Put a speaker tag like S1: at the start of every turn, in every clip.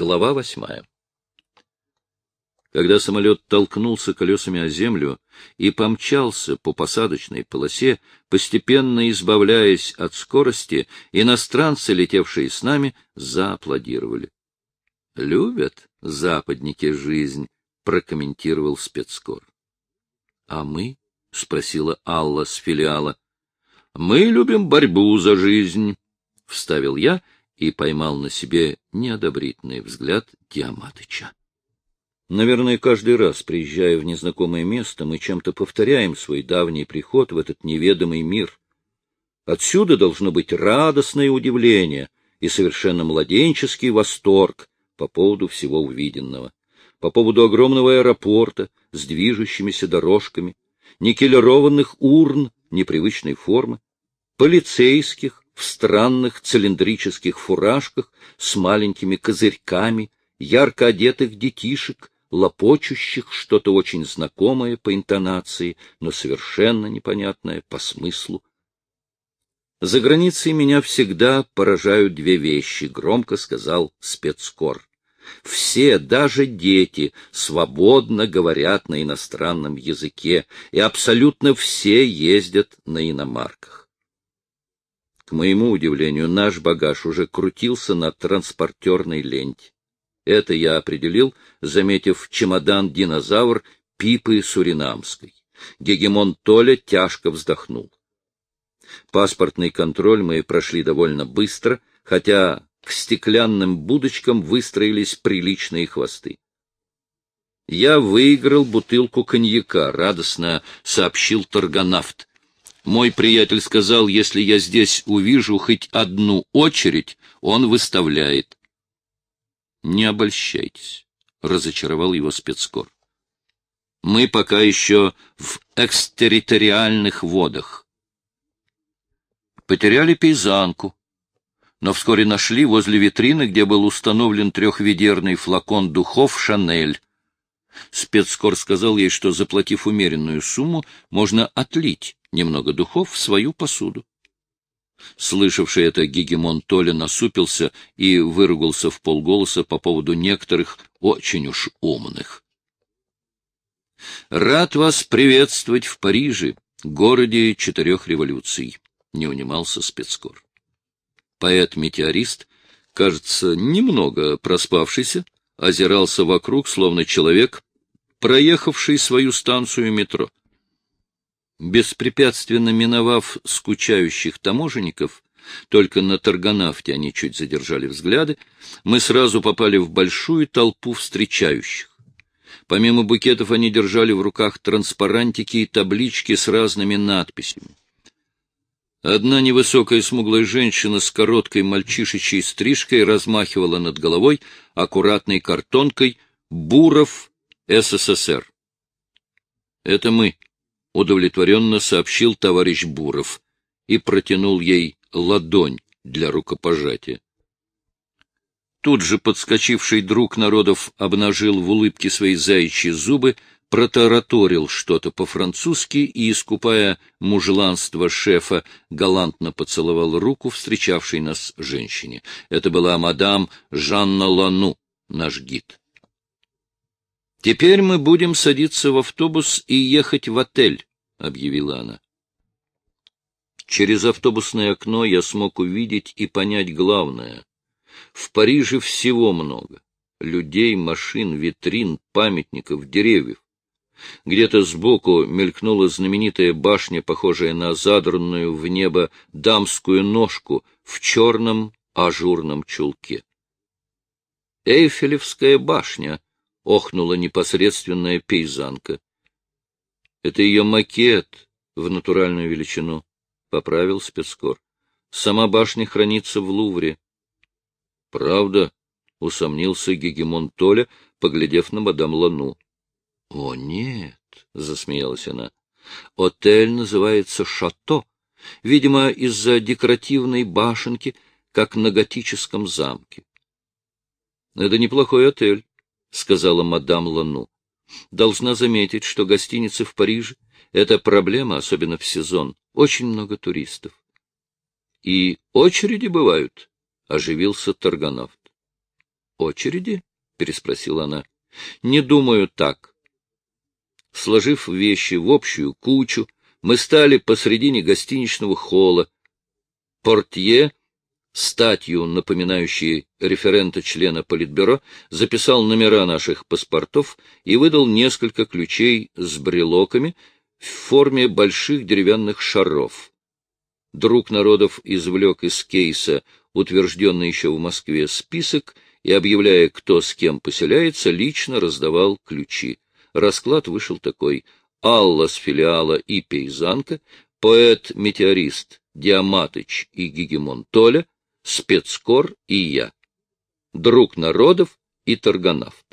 S1: Глава восьмая. Когда самолет толкнулся колесами о землю и помчался по посадочной полосе, постепенно избавляясь от скорости, иностранцы, летевшие с нами, зааплодировали. «Любят западники жизнь», — прокомментировал спецкор. «А мы?» — спросила Алла с филиала. «Мы любим борьбу за жизнь», — вставил я и поймал на себе неодобрительный взгляд Диаматыча. Наверное, каждый раз, приезжая в незнакомое место, мы чем-то повторяем свой давний приход в этот неведомый мир. Отсюда должно быть радостное удивление и совершенно младенческий восторг по поводу всего увиденного, по поводу огромного аэропорта с движущимися дорожками, никелированных урн непривычной формы, полицейских, в странных цилиндрических фуражках с маленькими козырьками, ярко одетых детишек, лопочущих что-то очень знакомое по интонации, но совершенно непонятное по смыслу. За границей меня всегда поражают две вещи, громко сказал спецкор. Все, даже дети, свободно говорят на иностранном языке, и абсолютно все ездят на иномарках. К моему удивлению, наш багаж уже крутился на транспортерной ленте. Это я определил, заметив чемодан-динозавр Пипы Суринамской. Гегемон Толя тяжко вздохнул. Паспортный контроль мы прошли довольно быстро, хотя к стеклянным будочкам выстроились приличные хвосты. Я выиграл бутылку коньяка, радостно сообщил торгонавт. Мой приятель сказал, если я здесь увижу хоть одну очередь, он выставляет. Не обольщайтесь, — разочаровал его спецкор. Мы пока еще в экстерриториальных водах. Потеряли пейзанку, но вскоре нашли возле витрины, где был установлен трехведерный флакон духов «Шанель». Спецкор сказал ей, что, заплатив умеренную сумму, можно отлить немного духов в свою посуду. Слышавший это Гегемон Толя насупился и выругался в полголоса по поводу некоторых очень уж умных. «Рад вас приветствовать в Париже, городе четырех революций», — не унимался спецкор. Поэт-метеорист, кажется, немного проспавшийся, озирался вокруг, словно человек, проехавший свою станцию метро. Беспрепятственно миновав скучающих таможенников, только на торгонавте они чуть задержали взгляды, мы сразу попали в большую толпу встречающих. Помимо букетов они держали в руках транспарантики и таблички с разными надписями. Одна невысокая смуглая женщина с короткой мальчишечьей стрижкой размахивала над головой аккуратной картонкой «Буров СССР». «Это мы», — удовлетворенно сообщил товарищ Буров и протянул ей ладонь для рукопожатия. Тут же подскочивший друг народов обнажил в улыбке свои заячьи зубы, протараторил что-то по-французски и, искупая мужланство шефа, галантно поцеловал руку встречавшей нас женщине. Это была мадам Жанна Лану, наш гид. «Теперь мы будем садиться в автобус и ехать в отель», — объявила она. Через автобусное окно я смог увидеть и понять главное. В Париже всего много. Людей, машин, витрин, памятников, деревьев. Где-то сбоку мелькнула знаменитая башня, похожая на задранную в небо дамскую ножку в черном ажурном чулке. Эйфелевская башня —— охнула непосредственная пейзанка. — Это ее макет в натуральную величину, — поправил спецкор. — Сама башня хранится в Лувре. — Правда? — усомнился гегемон Толя, поглядев на мадам Лану. — О, нет, — засмеялась она. — Отель называется «Шато», видимо, из-за декоративной башенки, как на готическом замке. — Это неплохой отель, — сказала мадам Лану. — Должна заметить, что гостиницы в Париже — это проблема, особенно в сезон. Очень много туристов. — И очереди бывают, — оживился торгонавт. очереди? — переспросила она. — Не думаю так. Сложив вещи в общую кучу, мы стали посредине гостиничного холла. Портье, статью, напоминающей референта члена Политбюро, записал номера наших паспортов и выдал несколько ключей с брелоками в форме больших деревянных шаров. Друг народов извлек из кейса утвержденный еще в Москве список и, объявляя, кто с кем поселяется, лично раздавал ключи. Расклад вышел такой. Алла с филиала и Пейзанка, поэт-метеорист Диаматыч и Гегемон Толя, спецкор и я. Друг народов и торгонавт.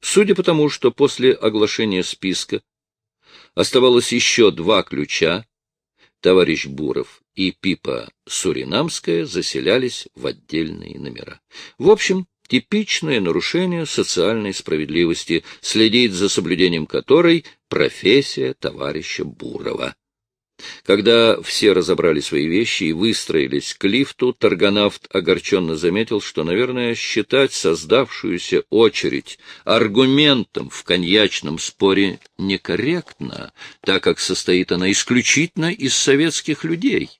S1: Судя по тому, что после оглашения списка оставалось еще два ключа, товарищ Буров и Пипа Суринамская заселялись в отдельные номера. В общем, типичное нарушение социальной справедливости, следить за соблюдением которой профессия товарища Бурова. Когда все разобрали свои вещи и выстроились к лифту, торгонавт огорченно заметил, что, наверное, считать создавшуюся очередь аргументом в коньячном споре некорректно, так как состоит она исключительно из советских людей.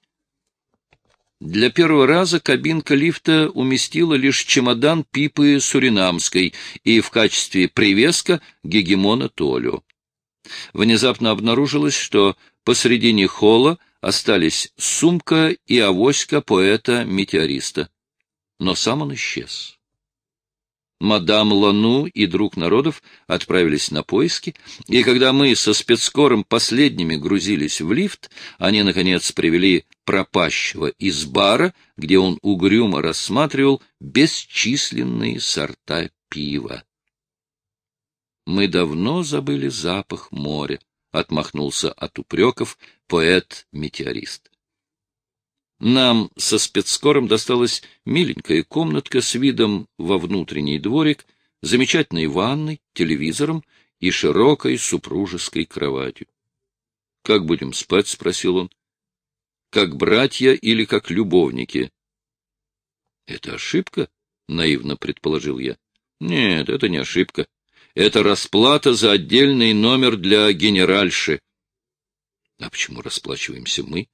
S1: Для первого раза кабинка лифта уместила лишь чемодан Пипы Суринамской и в качестве привеска гегемона Толю. Внезапно обнаружилось, что Посредине холла остались сумка и авоська поэта-метеориста. Но сам он исчез. Мадам Лану и друг народов отправились на поиски, и когда мы со спецкором последними грузились в лифт, они, наконец, привели пропащего из бара, где он угрюмо рассматривал бесчисленные сорта пива. Мы давно забыли запах моря отмахнулся от упреков поэт-метеорист. Нам со спецскором досталась миленькая комнатка с видом во внутренний дворик, замечательной ванной, телевизором и широкой супружеской кроватью. — Как будем спать? — спросил он. — Как братья или как любовники? — Это ошибка? — наивно предположил я. — Нет, это не ошибка. Это расплата за отдельный номер для генеральши. А почему расплачиваемся мы?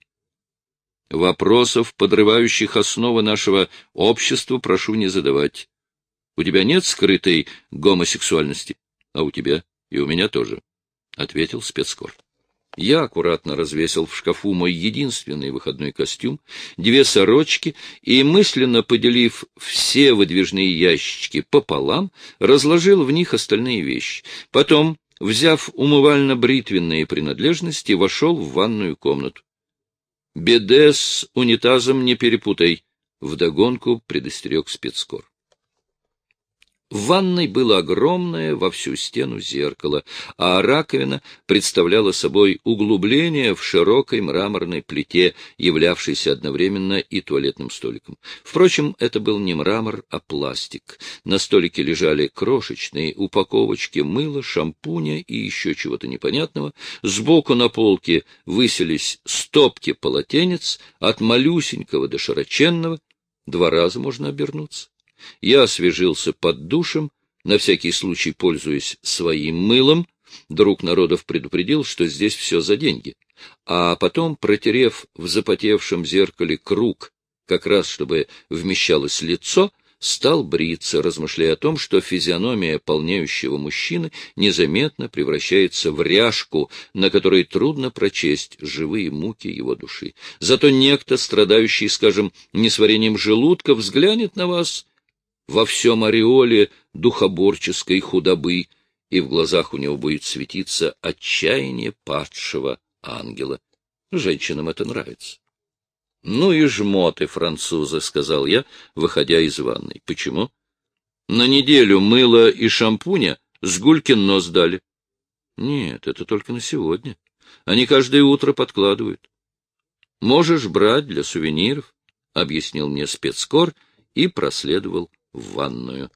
S1: Вопросов, подрывающих основы нашего общества, прошу не задавать. У тебя нет скрытой гомосексуальности, а у тебя и у меня тоже, — ответил спецкор. Я аккуратно развесил в шкафу мой единственный выходной костюм, две сорочки и, мысленно поделив все выдвижные ящички пополам, разложил в них остальные вещи. Потом, взяв умывально-бритвенные принадлежности, вошел в ванную комнату. — Беде с унитазом не перепутай, — вдогонку предостерег спецкор. В ванной было огромное во всю стену зеркало, а раковина представляла собой углубление в широкой мраморной плите, являвшейся одновременно и туалетным столиком. Впрочем, это был не мрамор, а пластик. На столике лежали крошечные упаковочки мыла, шампуня и еще чего-то непонятного. Сбоку на полке высились стопки полотенец от малюсенького до широченного. Два раза можно обернуться. Я освежился под душем, на всякий случай пользуясь своим мылом. Друг народов предупредил, что здесь все за деньги. А потом, протерев в запотевшем зеркале круг, как раз чтобы вмещалось лицо, стал бриться, размышляя о том, что физиономия полнеющего мужчины незаметно превращается в ряжку, на которой трудно прочесть живые муки его души. Зато некто, страдающий, скажем, несварением желудка, взглянет на вас во всем ореоле духоборческой худобы, и в глазах у него будет светиться отчаяние падшего ангела. Женщинам это нравится. — Ну и жмоты, французы, — сказал я, выходя из ванной. — Почему? — На неделю мыло и шампуня с гулькин нос дали. — Нет, это только на сегодня. Они каждое утро подкладывают. — Можешь брать для сувениров, — объяснил мне спецкор и проследовал в ванную.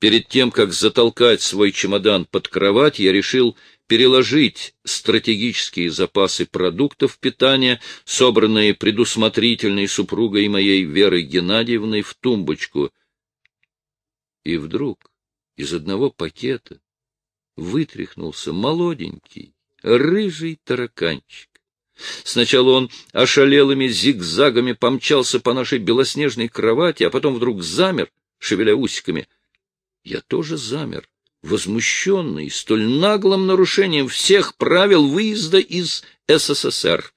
S1: Перед тем, как затолкать свой чемодан под кровать, я решил переложить стратегические запасы продуктов питания, собранные предусмотрительной супругой моей Верой Геннадьевной, в тумбочку. И вдруг из одного пакета вытряхнулся молоденький, рыжий тараканчик. Сначала он ошалелыми зигзагами помчался по нашей белоснежной кровати, а потом вдруг замер, шевеля усиками. Я тоже замер, возмущенный столь наглым нарушением всех правил выезда из СССР.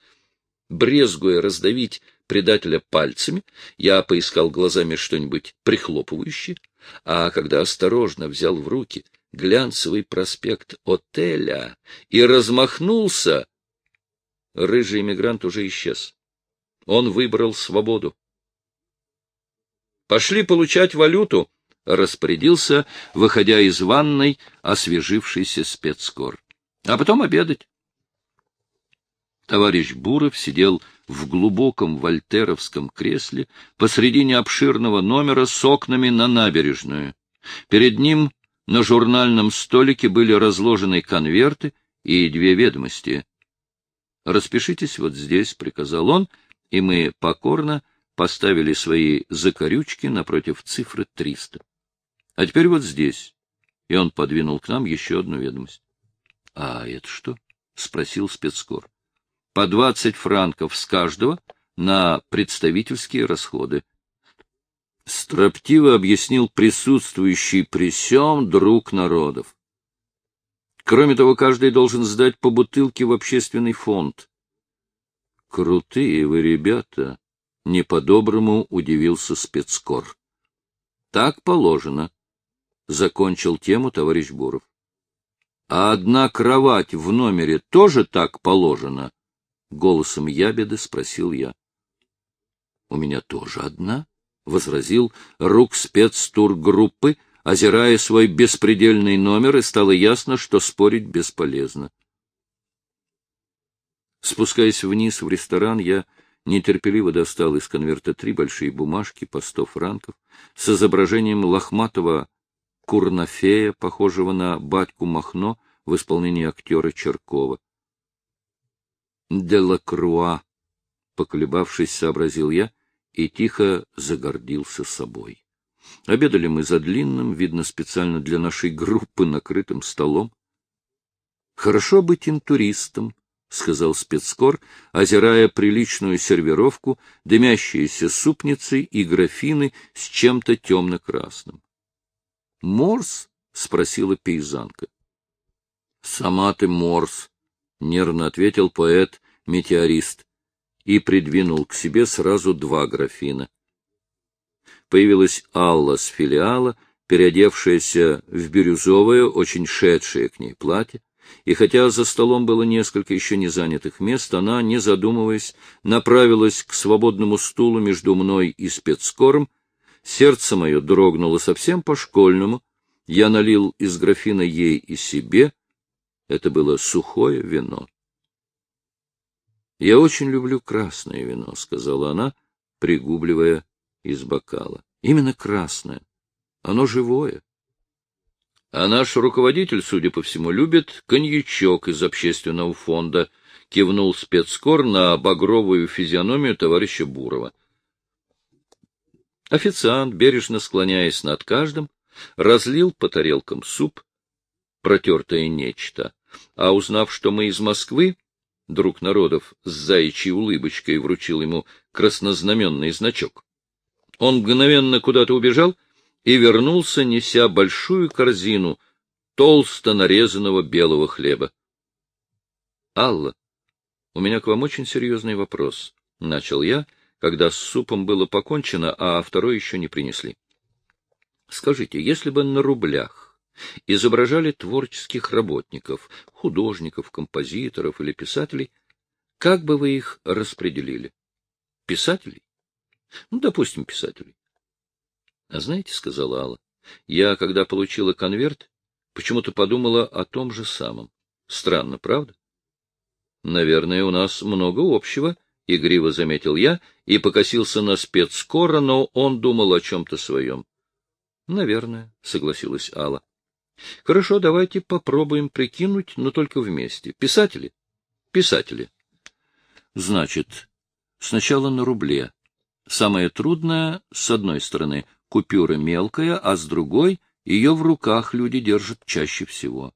S1: Брезгуя раздавить предателя пальцами, я поискал глазами что-нибудь прихлопывающее, а когда осторожно взял в руки глянцевый проспект отеля и размахнулся, рыжий эмигрант уже исчез. Он выбрал свободу. «Пошли получать валюту», — распорядился, выходя из ванной, освежившийся спецкор. «А потом обедать». Товарищ Буров сидел в глубоком вольтеровском кресле посредине обширного номера с окнами на набережную. Перед ним на журнальном столике были разложены конверты и две ведомости. «Распишитесь вот здесь», — приказал он, и мы покорно поставили свои закорючки напротив цифры 300. «А теперь вот здесь». И он подвинул к нам еще одну ведомость. — А это что? — спросил спецкор по 20 франков с каждого на представительские расходы. Строптиво объяснил присутствующий при сём друг народов. Кроме того, каждый должен сдать по бутылке в общественный фонд. Крутые вы ребята, — не по-доброму удивился спецкор. Так положено, — закончил тему товарищ Буров. А одна кровать в номере тоже так положено? — голосом ябеды спросил я. — У меня тоже одна, — возразил рук спецтургруппы, озирая свой беспредельный номер, и стало ясно, что спорить бесполезно. Спускаясь вниз в ресторан, я нетерпеливо достал из конверта три большие бумажки по сто франков с изображением лохматого курнафея, похожего на батьку Махно в исполнении актера Черкова. Делакруа, поколебавшись, сообразил я и тихо загордился собой. Обедали мы за длинным, видно, специально для нашей группы накрытым столом. — Хорошо быть интуристом, — сказал спецкор, озирая приличную сервировку, дымящиеся супницы и графины с чем-то темно-красным. — Морс? — спросила пейзанка. — Сама ты морс, — нервно ответил поэт-метеорист и придвинул к себе сразу два графина. Появилась Алла с филиала, переодевшаяся в бирюзовое, очень шедшее к ней платье, и хотя за столом было несколько еще не занятых мест, она, не задумываясь, направилась к свободному стулу между мной и спецкором. Сердце мое дрогнуло совсем по-школьному. Я налил из графина ей и себе, это было сухое вино. — Я очень люблю красное вино, — сказала она, пригубливая из бокала. — Именно красное. Оно живое. А наш руководитель, судя по всему, любит коньячок из общественного фонда, — кивнул спецкор на багровую физиономию товарища Бурова. Официант, бережно склоняясь над каждым, разлил по тарелкам суп, протертое нечто, а узнав, что мы из Москвы, друг народов с заячьей улыбочкой вручил ему краснознаменный значок. Он мгновенно куда-то убежал и вернулся, неся большую корзину толсто нарезанного белого хлеба. — Алла, у меня к вам очень серьезный вопрос, — начал я, когда с супом было покончено, а второй еще не принесли. — Скажите, если бы на рублях изображали творческих работников, художников, композиторов или писателей, как бы вы их распределили? Писателей? Ну, допустим, писателей. А знаете, — сказала Алла, — я, когда получила конверт, почему-то подумала о том же самом. Странно, правда? Наверное, у нас много общего, — игриво заметил я и покосился на спецскора, но он думал о чем-то своем. — Наверное, — согласилась Алла. Хорошо, давайте попробуем прикинуть, но только вместе. Писатели? Писатели. Значит, сначала на рубле. Самое трудное, с одной стороны, купюра мелкая, а с другой ее в руках люди держат чаще всего.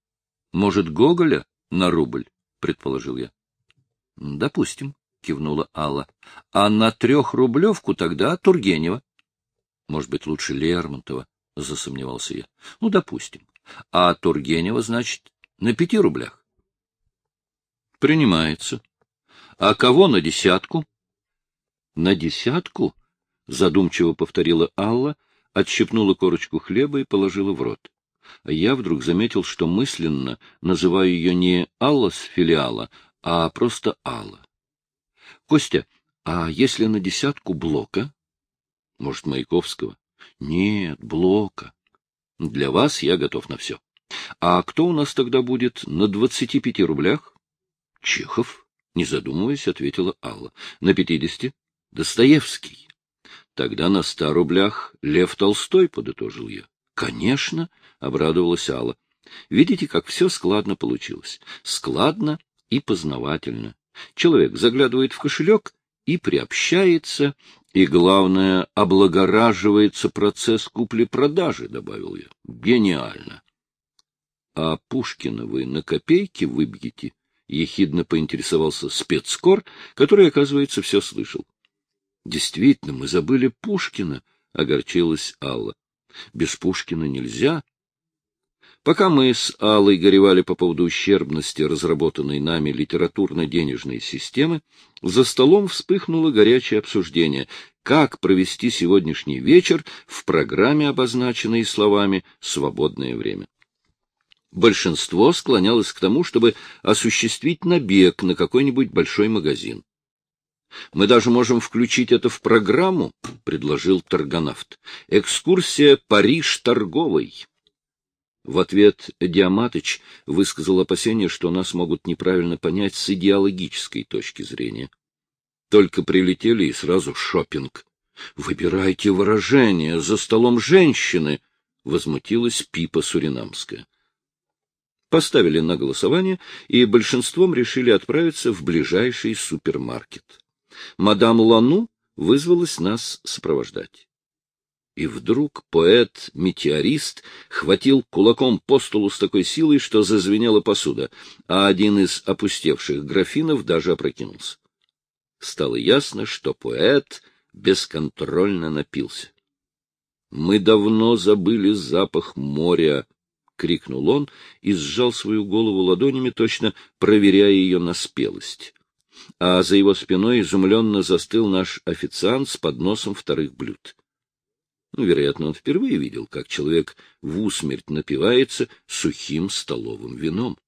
S1: — Может, Гоголя на рубль? — предположил я. — Допустим, — кивнула Алла. — А на трехрублевку тогда Тургенева. — Может быть, лучше Лермонтова, — засомневался я. — Ну, допустим. А Тургенева, значит, на пяти рублях. — Принимается. А кого на десятку? — На десятку? — задумчиво повторила Алла, отщипнула корочку хлеба и положила в рот. А я вдруг заметил, что мысленно называю ее не Алла с филиала, а просто Алла. — Костя, а если на десятку Блока? — Может, Маяковского? — Нет, Блока. Для вас я готов на все. А кто у нас тогда будет на двадцати пяти рублях? — Чехов, не задумываясь, ответила Алла. — На пятидесяти? — Достоевский. — Тогда на ста рублях Лев Толстой, — подытожил я. — Конечно, — обрадовалась Алла. — Видите, как все складно получилось. Складно и познавательно. Человек заглядывает в кошелек и приобщается, и, главное, облагораживается процесс купли-продажи, — добавил я. Гениально. — А Пушкина вы на копейки выбьете? — ехидно поинтересовался спецкор, который, оказывается, все слышал. — Действительно, мы забыли Пушкина, — огорчилась Алла. — Без Пушкина нельзя. Пока мы с Аллой горевали по поводу ущербности разработанной нами литературно-денежной системы, за столом вспыхнуло горячее обсуждение, как провести сегодняшний вечер в программе, обозначенной словами «свободное время». Большинство склонялось к тому, чтобы осуществить набег на какой-нибудь большой магазин. Мы даже можем включить это в программу, — предложил торгонавт. Экскурсия Париж торговый. В ответ Диаматыч высказал опасение, что нас могут неправильно понять с идеологической точки зрения. Только прилетели и сразу шопинг. Выбирайте выражение за столом женщины, — возмутилась Пипа Суринамская. Поставили на голосование, и большинством решили отправиться в ближайший супермаркет мадам Лану вызвалась нас сопровождать. И вдруг поэт-метеорист хватил кулаком по столу с такой силой, что зазвенела посуда, а один из опустевших графинов даже опрокинулся. Стало ясно, что поэт бесконтрольно напился. — Мы давно забыли запах моря! — крикнул он и сжал свою голову ладонями, точно проверяя ее на спелость а за его спиной изумленно застыл наш официант с подносом вторых блюд. Ну, вероятно, он впервые видел, как человек в усмерть напивается сухим столовым вином.